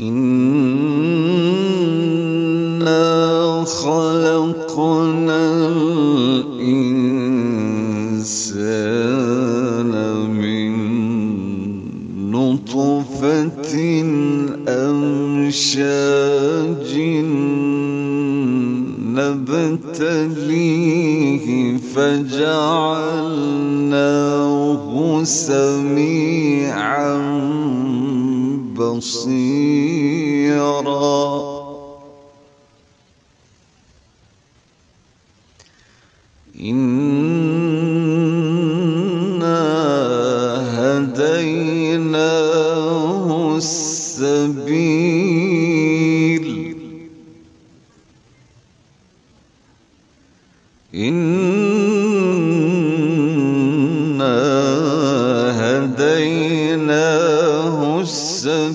إنا خلقنا الإنسان من نطفة أمشاج نبتليه فجعلناه سميعا بصيرا إنا هديناه السبيل. إنا هديناه السبيل.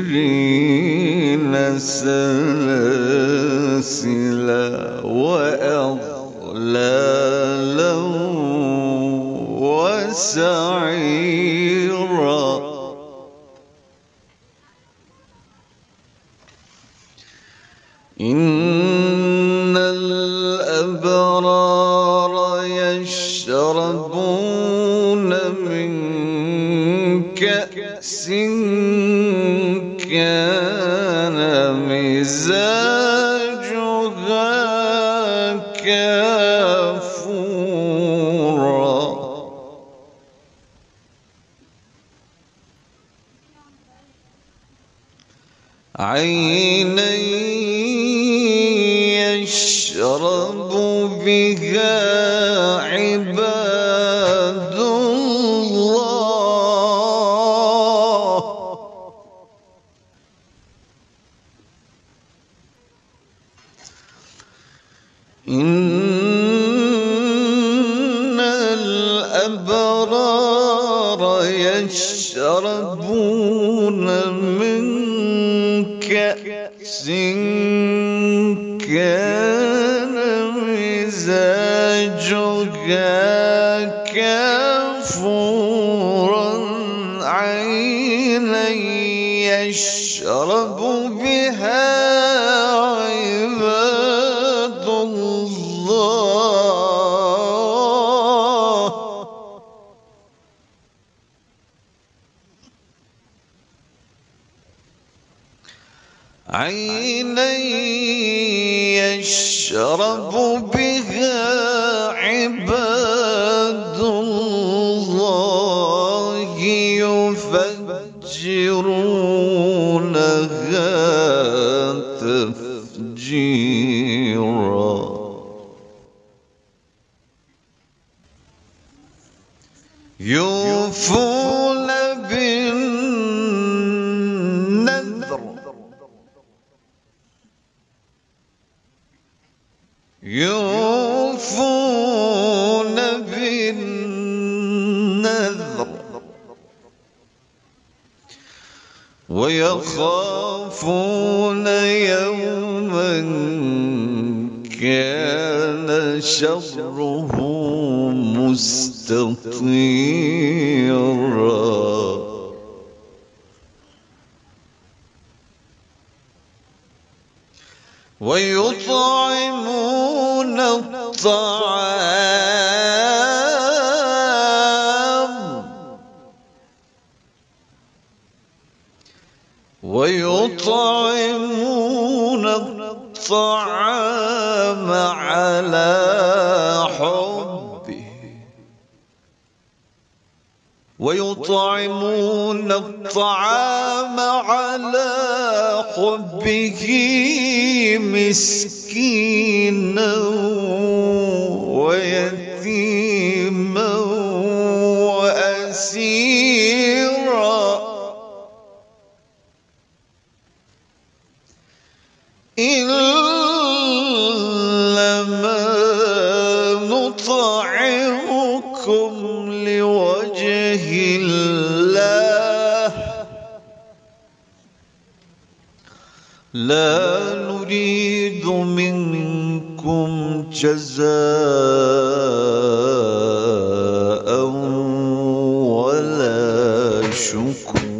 للكافرين سلاسلا وأغلالا وسعيرا إن يشربون من كأس كان مزاجها كافورا. عينا يشرب بها عباد الله إن الأبرار يشربون من كأس كان كافورا عينا يشرب بها عباد الله. عينا يشرب بها تفجيرا يوفون بالنذر. يوفون ويخافون يوما كان شره مستطيرا. ويطعمون الطعام ويطعمون الطعام على حبه. ويطعمون الطعام على حبه مسكينا إنما نطعمكم لوجه الله. لا نريد منكم جزاء ولا شكورا.